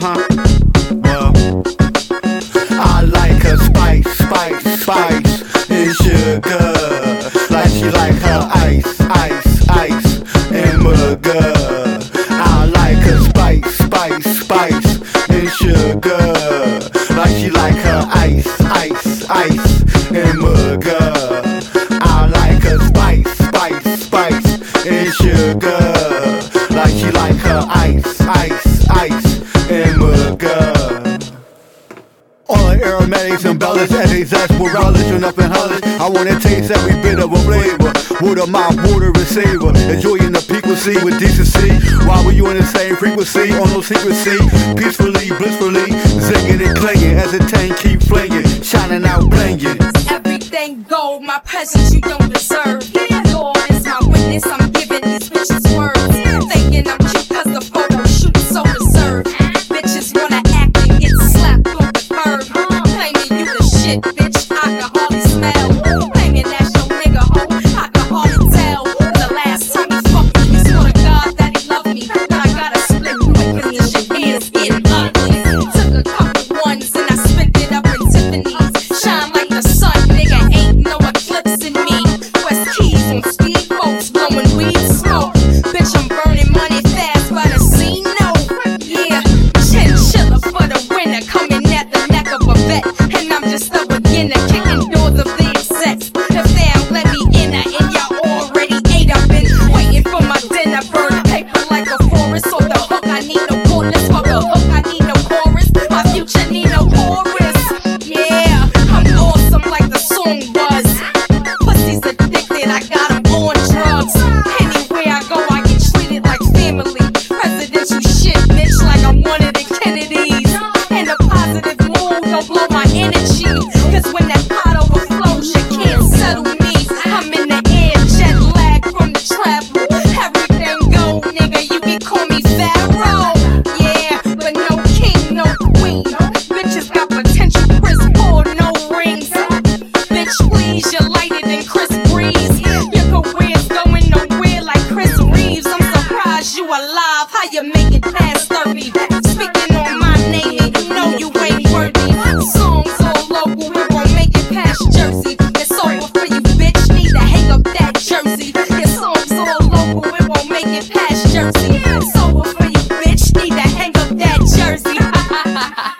huh. I like her spice, spice, spice, and sugar. Like she like her ice, ice, ice, and sugar. I like her spice, spice, spice, and sugar. Like she like her ice, ice, ice, and sugar. I like her spice, spice, spice, and sugar. Aromatics and bellish and they and up and hellish. I wanna taste every bit of a flavor. Water my water savor. Enjoying the frequency with decency. While we you in the same frequency, on no secrecy. Peacefully, blissfully, zinging and clanging as the tank keep flinging, shining out blinging. Everything gold, my presence you don't deserve. Lord is my witness, I'm giving these bitches words. Thinking I'm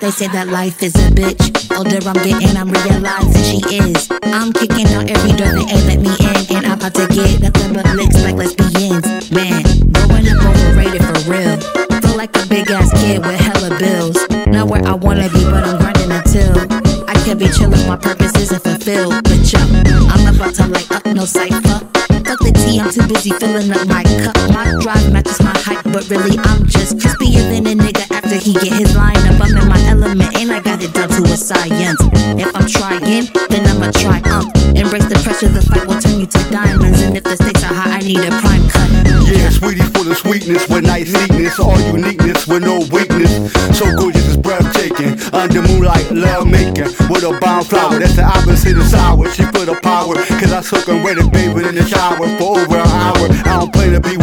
They say that life is a bitch. Older I'm getting, I'm realizing she is. I'm kicking out every door that ain't let me in. And I'm about to get nothing but licks like lesbians. Man, growing up overrated for real. Feel like a big ass kid with hella bills. Not where I wanna be, but I'm grinding until I can be chillin', my purpose isn't fulfilled. But yo, I'm about to light up, no cipher. Fuck the tea, I'm too busy filling up my cup. My drive matches my height, but really I'm just crispier than a nigga after he get his line up. I'm in my got it down to a science. If I'm trying, then I'ma triumph. Embrace the pressure, the fight will turn you to diamonds. And if the stakes are high, I need a prime cut. Yeah, sweetie full of sweetness with nice neatness, all uniqueness with no weakness. So gorgeous, it's breathtaking. Under moonlight, love making with a bomb flower. That's the opposite of sour. She put a power, cause I soak and ready, baby, in the shower for over an hour. I don't plan to be